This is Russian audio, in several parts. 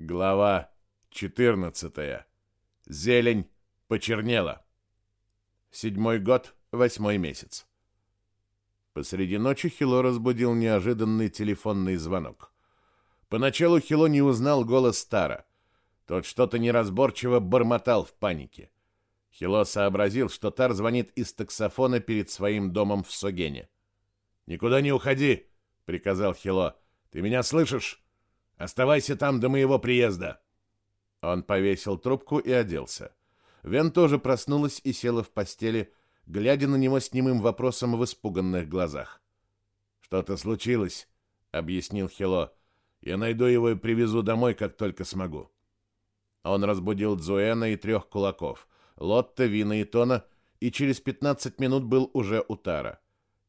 Глава 14. Зелень почернела. Седьмой год, восьмой месяц. Посреди ночи Хило разбудил неожиданный телефонный звонок. Поначалу Хило не узнал голос Стара. Тот что-то неразборчиво бормотал в панике. Хило сообразил, что Тар звонит из таксофона перед своим домом в Согене. «Никуда не уходи!» — приказал Хило. «Ты меня слышишь? Оставайся там до моего приезда!» Он повесил трубку и оделся. Вен тоже проснулась и села в постели, глядя на него с немым вопросом в испуганных глазах. «Что-то случилось», — объяснил Хило. «Я найду его и привезу домой, как только смогу». Он разбудил Дзуэна и трех кулаков, Лотта, Вина и Тона, и через 15 минут был уже у Тара.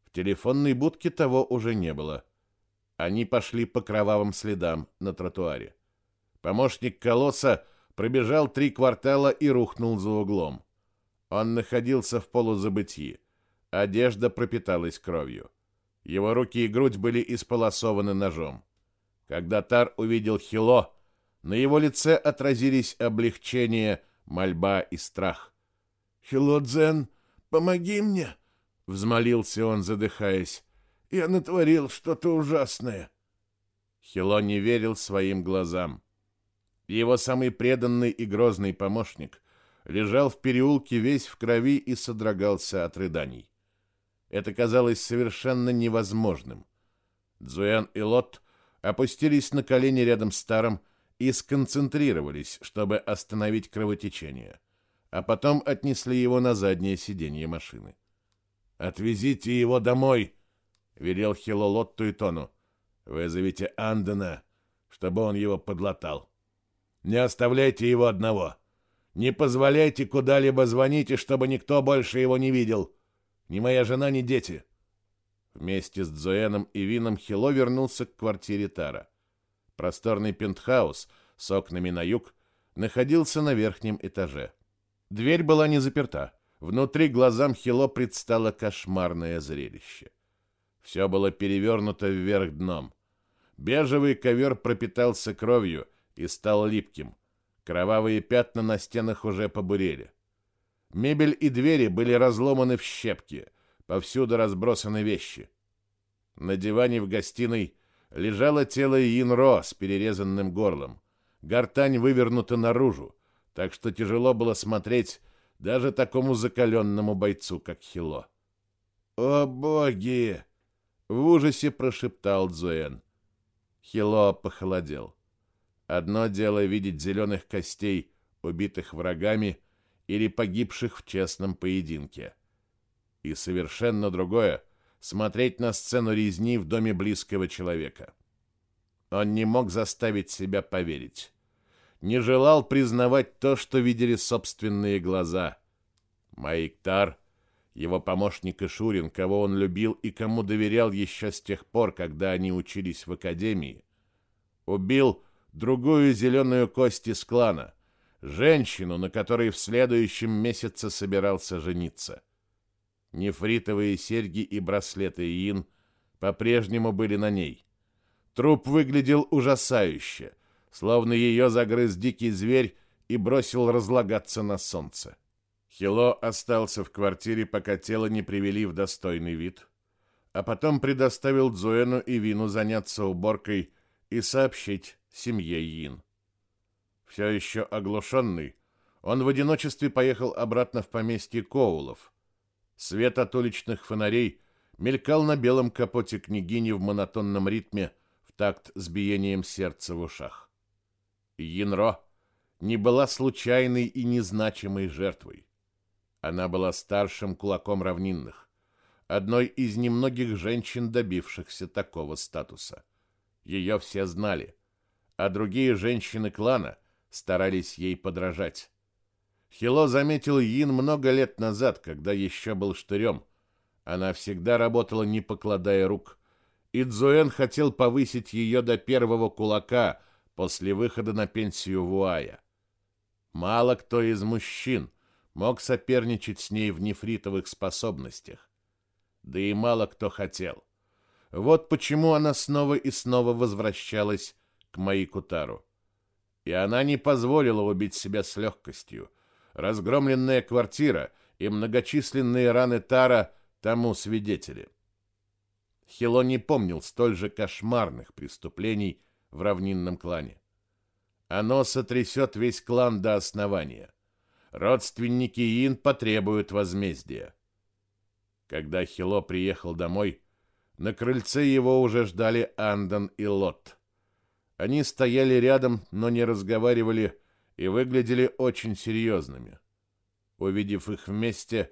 В телефонной будке того уже не было. Они пошли по кровавым следам на тротуаре. Помощник колосса пробежал три квартала и рухнул за углом. Он находился в полузабытии. Одежда пропиталась кровью. Его руки и грудь были исполосованы ножом. Когда Тар увидел Хило, на его лице отразились облегчение, мольба и страх. «Хило-дзен, помоги мне!» — взмолился он, задыхаясь. «Я натворил что-то ужасное!» Хило не верил своим глазам. Его самый преданный и грозный помощник лежал в переулке весь в крови и содрогался от рыданий. Это казалось совершенно невозможным. Дзуян и Лот опустились на колени рядом с Таром и сконцентрировались, чтобы остановить кровотечение, а потом отнесли его на заднее сиденье машины. «Отвезите его домой!» — велел Хило Лотту и Тону. «Вызовите Андена, чтобы он его подлатал». Не оставляйте его одного. Не позволяйте куда-либо звонить, и чтобы никто больше его не видел. Ни моя жена, ни дети. Вместе с Дзуэном и Вином Хило вернулся к квартире Тара. Просторный пентхаус с окнами на юг находился на верхнем этаже. Дверь была не заперта. Внутри глазам Хило предстало кошмарное зрелище. Все было перевернуто вверх дном. Бежевый ковер пропитался кровью — и стал липким. Кровавые пятна на стенах уже побурели. Мебель и двери были разломаны в щепки, повсюду разбросаны вещи. На диване в гостиной лежало тело Инро с перерезанным горлом. Гортань вывернута наружу, так что тяжело было смотреть даже такому закаленному бойцу, как Хило. «О, боги!» — в ужасе прошептал Дзуэн. Хило похолодел. Одно дело видеть зеленых костей, убитых врагами или погибших в честном поединке. И совершенно другое — смотреть на сцену резни в доме близкого человека. Он не мог заставить себя поверить. Не желал признавать то, что видели собственные глаза. Маиктар, его помощник Ишурин, кого он любил и кому доверял еще с тех пор, когда они учились в академии, убил другую зеленую кость из клана, женщину, на которой в следующем месяце собирался жениться. Нефритовые серьги и браслеты Ин по-прежнему были на ней. Труп выглядел ужасающе, словно ее загрыз дикий зверь и бросил разлагаться на солнце. Хило остался в квартире, пока тело не привели в достойный вид, а потом предоставил Дзуэну и Вину заняться уборкой и сообщить, семье Йин. Все еще оглушенный, он в одиночестве поехал обратно в поместье Коулов. Свет от уличных фонарей мелькал на белом капоте княгини в монотонном ритме в такт с биением сердца в ушах. Йинро не была случайной и незначимой жертвой. Она была старшим кулаком равнинных, одной из немногих женщин, добившихся такого статуса. Ее все знали а другие женщины клана старались ей подражать. Хило заметил Йин много лет назад, когда еще был штырем. Она всегда работала, не покладая рук. И Цзуэн хотел повысить ее до первого кулака после выхода на пенсию Вуая. Мало кто из мужчин мог соперничать с ней в нефритовых способностях. Да и мало кто хотел. Вот почему она снова и снова возвращалась к Маикутару. И она не позволила убить себя с легкостью. Разгромленная квартира и многочисленные раны Тара тому свидетели. Хило не помнил столь же кошмарных преступлений в равнинном клане. Оно сотрясет весь клан до основания. Родственники Ин потребуют возмездия. Когда Хило приехал домой, на крыльце его уже ждали Андон и Лот. Они стояли рядом, но не разговаривали и выглядели очень серьезными. Увидев их вместе,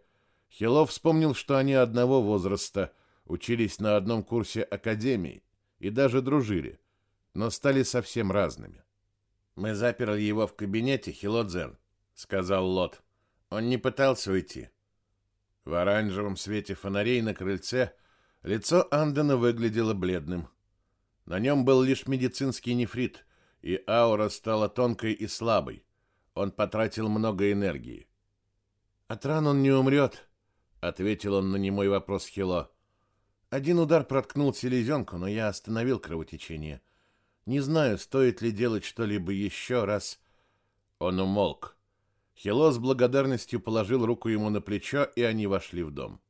Хило вспомнил, что они одного возраста, учились на одном курсе академии и даже дружили, но стали совсем разными. «Мы заперли его в кабинете, Хилодзен», — сказал Лот. «Он не пытался уйти». В оранжевом свете фонарей на крыльце — Лицо Андена выглядело бледным. На нем был лишь медицинский нефрит, и аура стала тонкой и слабой. Он потратил много энергии. «От ран он не умрет», — ответил он на немой вопрос Хило. «Один удар проткнул селезенку, но я остановил кровотечение. Не знаю, стоит ли делать что-либо еще раз». Он умолк. Хило с благодарностью положил руку ему на плечо, и они вошли в дом.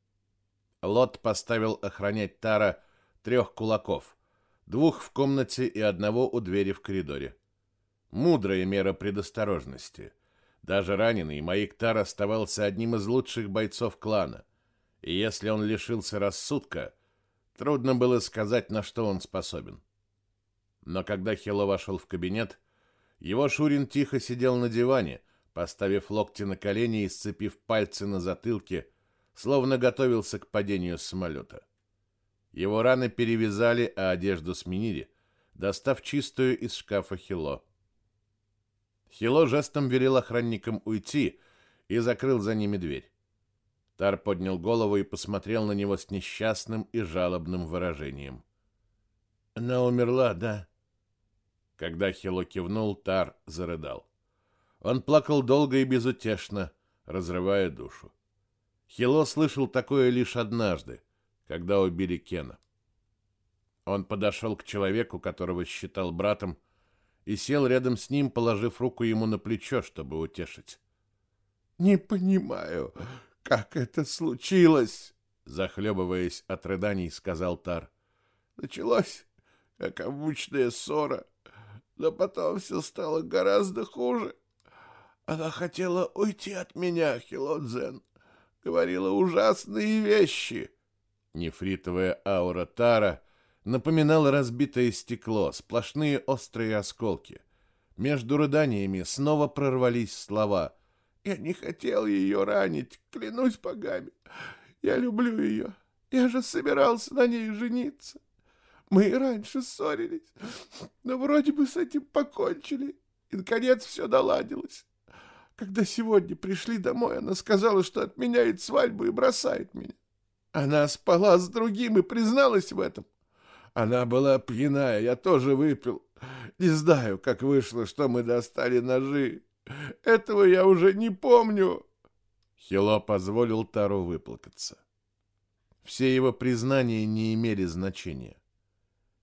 Лот поставил охранять Тара трех кулаков, двух в комнате и одного у двери в коридоре. Мудрая мера предосторожности. Даже раненый Маик Тар оставался одним из лучших бойцов клана, и если он лишился рассудка, трудно было сказать, на что он способен. Но когда Хило вошел в кабинет, его Шурин тихо сидел на диване, поставив локти на колени и сцепив пальцы на затылке, словно готовился к падению самолета. Его раны перевязали, а одежду сменили, достав чистую из шкафа Хило. Хило жестом велел охранникам уйти и закрыл за ними дверь. Тар поднял голову и посмотрел на него с несчастным и жалобным выражением. «Она умерла, да?» Когда Хило кивнул, Тар зарыдал. Он плакал долго и безутешно, разрывая душу. Хило слышал такое лишь однажды, когда убили Кена. Он подошел к человеку, которого считал братом, и сел рядом с ним, положив руку ему на плечо, чтобы утешить. «Не понимаю, как это случилось!» Захлебываясь от рыданий, сказал Тар. «Началось, как обычная ссора, но потом все стало гораздо хуже. Она хотела уйти от меня, Хилодзен говорила ужасные вещи. Нефритовая аура Тара напоминала разбитое стекло, сплошные острые осколки. Между рыданиями снова прорвались слова. «Я не хотел ее ранить, клянусь богами. Я люблю ее. Я же собирался на ней жениться. Мы и раньше ссорились, но вроде бы с этим покончили, и, наконец, все наладилось. Когда сегодня пришли домой, она сказала, что отменяет свадьбу и бросает меня. Она спала с другим и призналась в этом. Она была пьяная, я тоже выпил. Не знаю, как вышло, что мы достали ножи. Этого я уже не помню. Хило позволил Тару выплакаться. Все его признания не имели значения.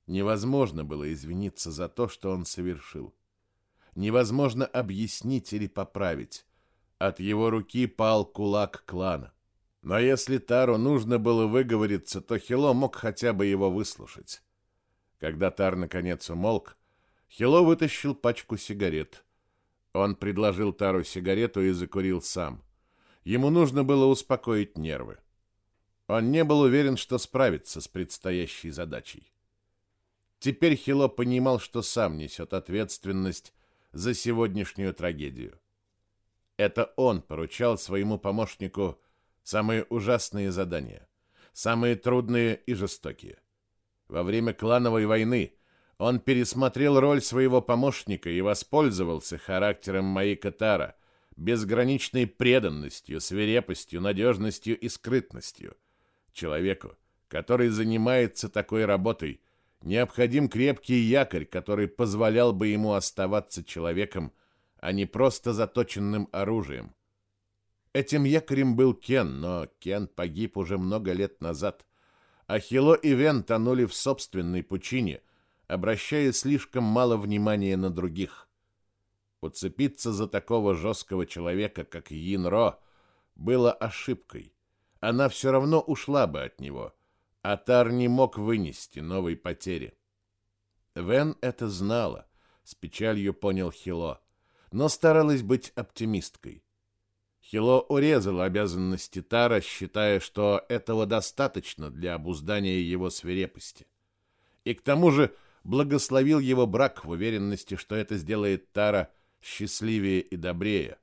Невозможно было извиниться за то, что он совершил невозможно объяснить или поправить. От его руки пал кулак клана. Но если Тару нужно было выговориться, то Хило мог хотя бы его выслушать. Когда Тар наконец умолк, Хило вытащил пачку сигарет. Он предложил Тару сигарету и закурил сам. Ему нужно было успокоить нервы. Он не был уверен, что справится с предстоящей задачей. Теперь Хило понимал, что сам несет ответственность за сегодняшнюю трагедию. Это он поручал своему помощнику самые ужасные задания, самые трудные и жестокие. Во время клановой войны он пересмотрел роль своего помощника и воспользовался характером Маика Тара, безграничной преданностью, свирепостью, надежностью и скрытностью. Человеку, который занимается такой работой, Необходим крепкий якорь, который позволял бы ему оставаться человеком, а не просто заточенным оружием. Этим якорем был Кен, но Кен погиб уже много лет назад, а Хило и Вен тонули в собственной пучине, обращая слишком мало внимания на других. Уцепиться за такого жесткого человека, как Йинро, было ошибкой. Она все равно ушла бы от него, а Тар не мог вынести новой потери. Вен это знала, с печалью понял Хило, но старалась быть оптимисткой. Хило урезал обязанности Тара, считая, что этого достаточно для обуздания его свирепости. И к тому же благословил его брак в уверенности, что это сделает Тара счастливее и добрее.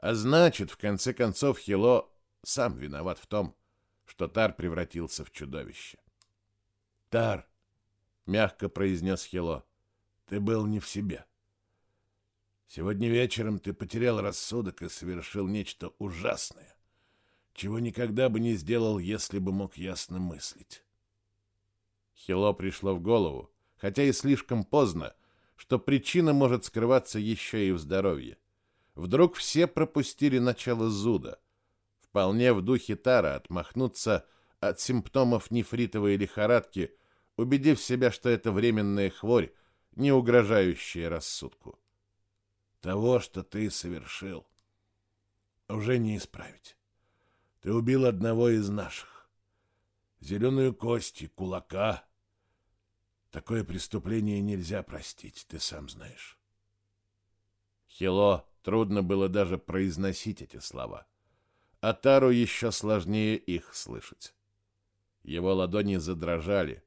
А значит, в конце концов, Хило сам виноват в том, что Тар превратился в чудовище. «Тар», — мягко произнес Хило, — «ты был не в себе». Сегодня вечером ты потерял рассудок и совершил нечто ужасное, чего никогда бы не сделал, если бы мог ясно мыслить. Хило пришло в голову, хотя и слишком поздно, что причина может скрываться еще и в здоровье. Вдруг все пропустили начало зуда. Вполне в духе Тара отмахнуться от симптомов нефритовой лихорадки, убедив себя, что это временная хворь, не угрожающая рассудку. Того, что ты совершил, уже не исправить. Ты убил одного из наших. Зеленую кость и кулака. Такое преступление нельзя простить, ты сам знаешь. Хило трудно было даже произносить эти слова. А Тару еще сложнее их слышать. Его ладони задрожали,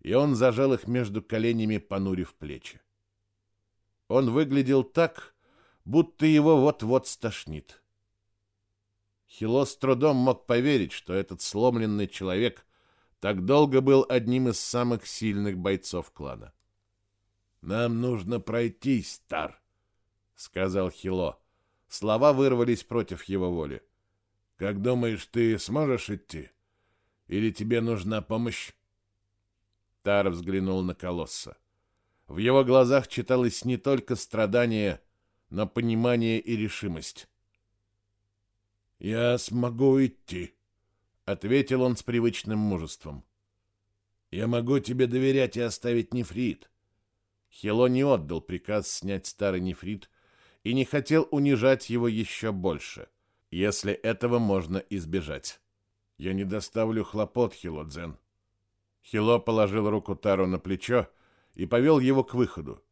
и он зажал их между коленями, понурив плечи. Он выглядел так, будто его вот-вот стошнит. Хило с трудом мог поверить, что этот сломленный человек так долго был одним из самых сильных бойцов клана. «Нам нужно пройти, Стар», — сказал Хило. Слова вырвались против его воли. «Как думаешь, ты сможешь идти? Или тебе нужна помощь?» Тар взглянул на колосса. В его глазах читалось не только страдание, но понимание и решимость. «Я смогу идти», — ответил он с привычным мужеством. «Я могу тебе доверять и оставить нефрит». Хило не отдал приказ снять старый нефрит и не хотел унижать его еще больше, если этого можно избежать. «Я не доставлю хлопот, Хило-дзен». Хило положил руку Тару на плечо и повел его к выходу.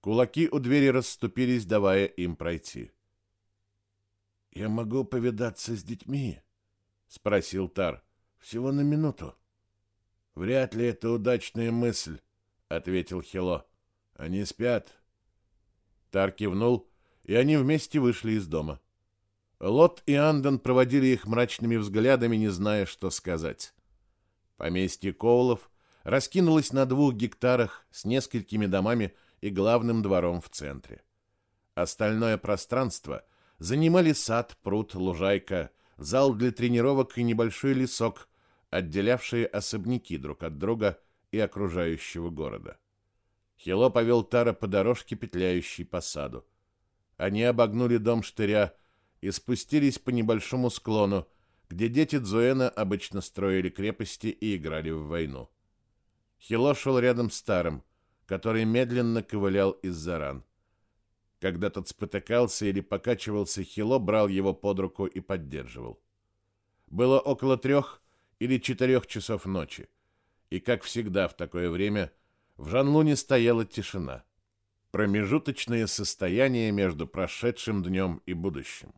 Кулаки у двери расступились, давая им пройти. «Я могу повидаться с детьми?» — спросил Тар. «Всего на минуту». «Вряд ли это удачная мысль», — ответил Хило. «Они спят». Тар кивнул, и они вместе вышли из дома. Лот и Андон проводили их мрачными взглядами, не зная, что сказать. Поместье Коулов раскинулось на двух гектарах с несколькими домами и главным двором в центре. Остальное пространство занимали сад, пруд, лужайка, зал для тренировок и небольшой лесок, отделявшие особняки друг от друга и окружающего города. Хило повел Тара по дорожке, петляющей по саду. Они обогнули дом штыря и спустились по небольшому склону, где дети Дзуэна обычно строили крепости и играли в войну. Хило шел рядом с Таром, который медленно ковылял из-за ран. Когда тот спотыкался или покачивался, Хило брал его под руку и поддерживал. Было около трех или четырех часов ночи, и, как всегда в такое время, в Жанлуне стояла тишина. Промежуточное состояние между прошедшим днем и будущим.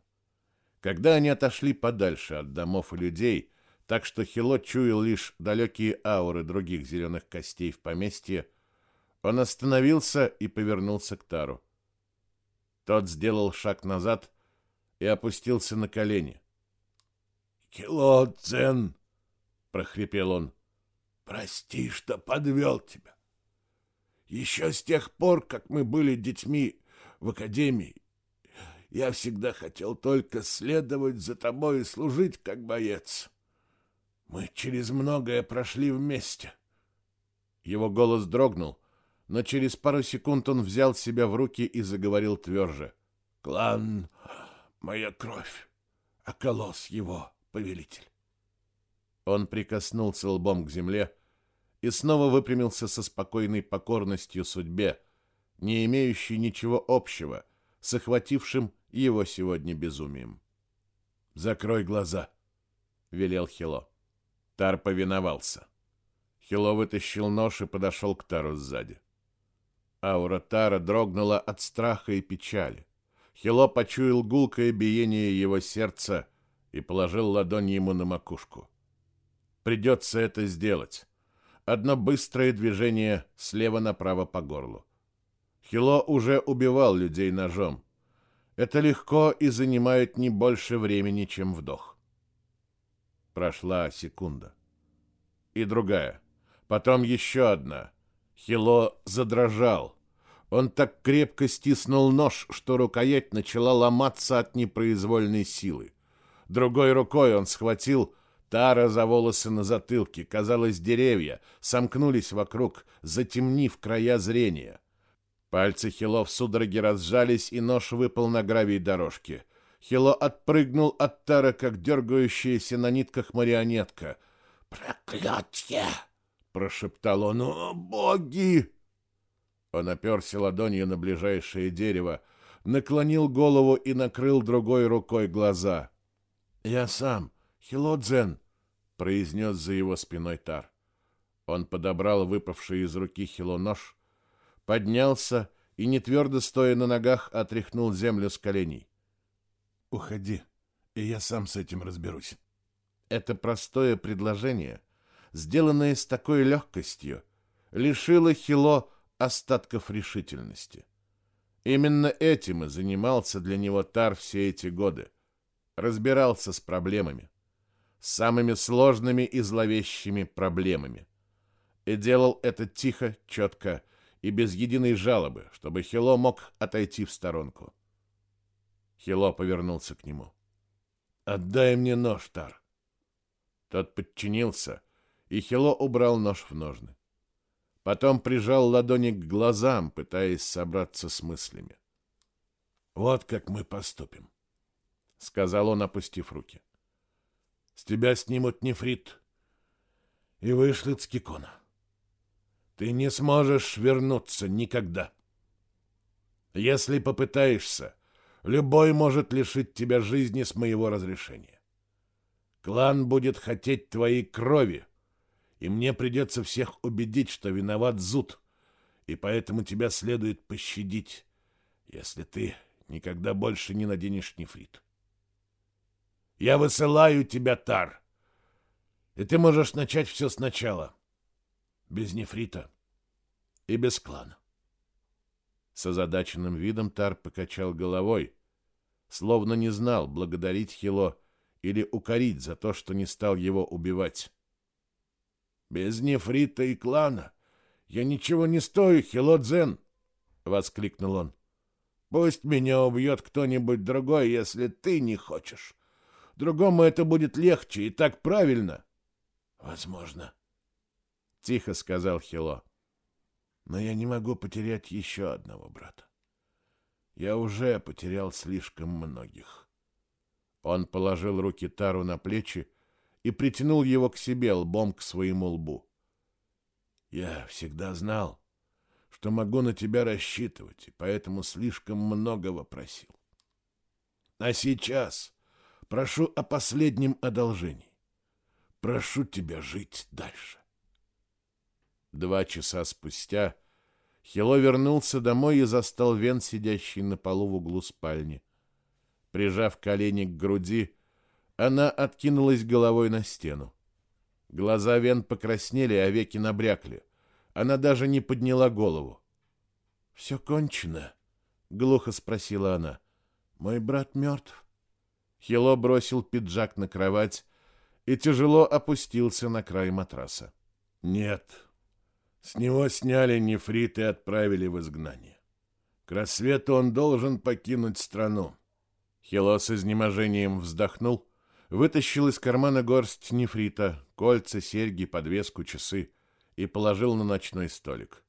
Когда они отошли подальше от домов и людей, так что Хило чуял лишь далекие ауры других зеленых костей в поместье, он остановился и повернулся к Тару. Тот сделал шаг назад и опустился на колени. «Кило, Дзен!» — прохрипел он. «Прости, что подвел тебя. Еще с тех пор, как мы были детьми в академии, я всегда хотел только следовать за тобой и служить как боец. Мы через многое прошли вместе». Его голос дрогнул, но через пару секунд он взял себя в руки и заговорил тверже. «Клан — моя кровь, а колосс — его повелитель». Он прикоснулся лбом к земле и снова выпрямился со спокойной покорностью судьбе, не имеющей ничего общего с охватившим его сегодня безумием. «Закрой глаза», — велел Хило. Тар повиновался. Хило вытащил нож и подошел к Тару сзади. Аура Тара дрогнула от страха и печали. Хило почуял гулкое биение его сердца и положил ладонь ему на макушку. Придется это сделать. Одно быстрое движение слева направо по горлу. Хило уже убивал людей ножом. Это легко и занимает не больше времени, чем вдох. Прошла секунда. И другая. Потом еще одна. Хило задрожал. Он так крепко стиснул нож, что рукоять начала ломаться от непроизвольной силы. Другой рукой он схватил Тара за волосы на затылке. Казалось, деревья сомкнулись вокруг, затемнив края зрения. Пальцы Хило в судороге разжались, и нож выпал на гравий дорожки. Хило отпрыгнул от Тара, как дергающаяся на нитках марионетка. «Проклятье!» — прошептал он. «О, боги!» Он оперся ладонью на ближайшее дерево, наклонил голову и накрыл другой рукой глаза. «Я сам, Хилодзен», — произнес за его спиной Тар. Он подобрал выпавший из руки Хило нож, поднялся и, не твердо стоя на ногах, отряхнул землю с коленей. «Уходи, и я сам с этим разберусь». Это простое предложение, сделанное с такой легкостью, лишило Хило остатков решительности. Именно этим и занимался для него Тар все эти годы. Разбирался с проблемами. Самыми сложными и зловещими проблемами. И делал это тихо, четко и без единой жалобы, чтобы Хило мог отойти в сторонку. Хило повернулся к нему. «Отдай мне нож, Тар». Тот подчинился, и Хило убрал нож в ножны. Потом прижал ладони к глазам, пытаясь собраться с мыслями. «Вот как мы поступим», — сказал он, опустив руки. «С тебя снимут нефрит и вышлют с Кикона. Ты не сможешь вернуться никогда. Если попытаешься, любой может лишить тебя жизни с моего разрешения. Клан будет хотеть твоей крови, и мне придется всех убедить, что виноват Зуд, и поэтому тебя следует пощадить, если ты никогда больше не наденешь нефрит. Я высылаю тебя, Тар, и ты можешь начать все сначала, без нефрита и без клана. С озадаченным видом Тар покачал головой, словно не знал, благодарить Хило или укорить за то, что не стал его убивать. Без нефрита и клана я ничего не стою, Хилодзен, воскликнул он. Пусть меня убьет кто-нибудь другой, если ты не хочешь. Другому это будет легче и так правильно. Возможно, тихо сказал Хило. Но я не могу потерять еще одного брата. Я уже потерял слишком многих. Он положил руки Тару на плечи и притянул его к себе лбом к своему лбу. Я всегда знал, что могу на тебя рассчитывать, и поэтому слишком многого просил. А сейчас прошу о последнем одолжении. Прошу тебя жить дальше. Два часа спустя Хило вернулся домой и застал Вен, сидящий на полу в углу спальни. Прижав колени к груди, она откинулась головой на стену. Глаза Вен покраснели, а веки набрякли. Она даже не подняла голову. «Все кончено?» — глухо спросила она. «Мой брат мертв?» Хило бросил пиджак на кровать и тяжело опустился на край матраса. «Нет. С него сняли нефрит и отправили в изгнание. К рассвету он должен покинуть страну». Хило с изнеможением вздохнул вытащил из кармана горсть нефрита, кольца, серьги, подвеску, часы и положил на ночной столик.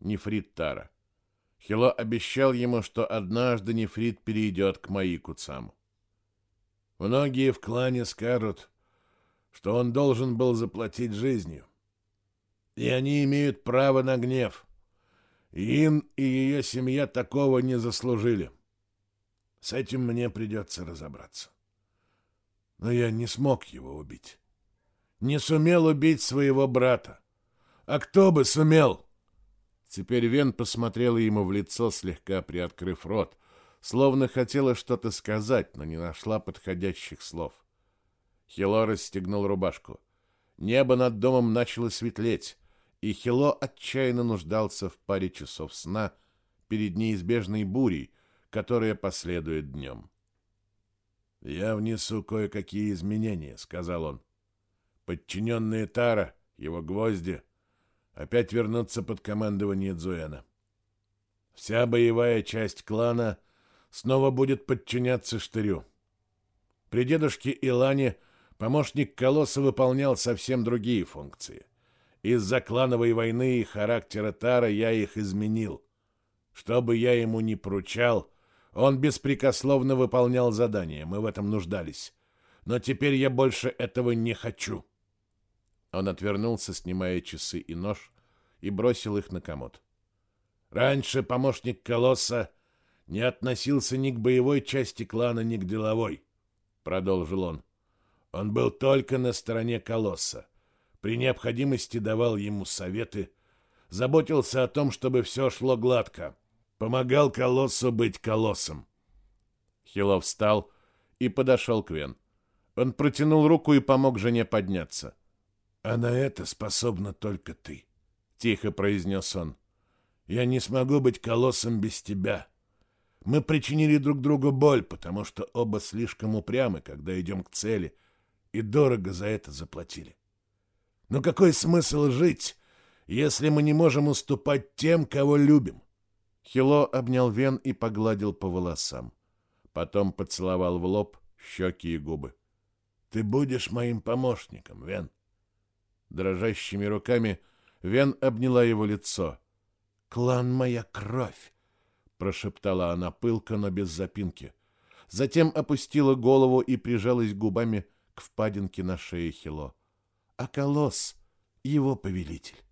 Нефрит Тара. Хило обещал ему, что однажды нефрит перейдет к Маику Цаму. Многие в клане скажут, что он должен был заплатить жизнью. И они имеют право на гнев. Ин и ее семья такого не заслужили. С этим мне придется разобраться. Но я не смог его убить. Не сумел убить своего брата. А кто бы сумел? Теперь Вен посмотрела ему в лицо, слегка приоткрыв рот, словно хотела что-то сказать, но не нашла подходящих слов. Хило расстегнул рубашку. Небо над домом начало светлеть, и Хило отчаянно нуждался в паре часов сна перед неизбежной бурей, которая последует днем. «Я внесу кое-какие изменения», — сказал он. «Подчиненные Тара, его гвозди, опять вернутся под командование Дзуэна. Вся боевая часть клана снова будет подчиняться Штырю. При дедушке Илане помощник Колосса выполнял совсем другие функции. Из-за клановой войны и характера Тара я их изменил. Что бы я ему ни поручал, он беспрекословно выполнял задания, мы в этом нуждались. Но теперь я больше этого не хочу. Он отвернулся, снимая часы и нож, и бросил их на комод. Раньше помощник Колосса не относился ни к боевой части клана, ни к деловой, продолжил он. Он был только на стороне Колосса. При необходимости давал ему советы, заботился о том, чтобы все шло гладко, помогал Колоссу быть Колоссом. Хилов встал и подошел к Вен. Он протянул руку и помог жене подняться. «А на это способна только ты», — тихо произнес он. «Я не смогу быть колоссом без тебя. Мы причинили друг другу боль, потому что оба слишком упрямы, когда идем к цели, и дорого за это заплатили. Но какой смысл жить, если мы не можем уступать тем, кого любим?» Хило обнял Вен и погладил по волосам. Потом поцеловал в лоб, щеки и губы. «Ты будешь моим помощником, Вен». Дрожащими руками Вен обняла его лицо. «Клан моя кровь!» — прошептала она пылко, но без запинки. Затем опустила голову и прижалась губами к впадинке на шее Хило. «А колосс — его повелитель.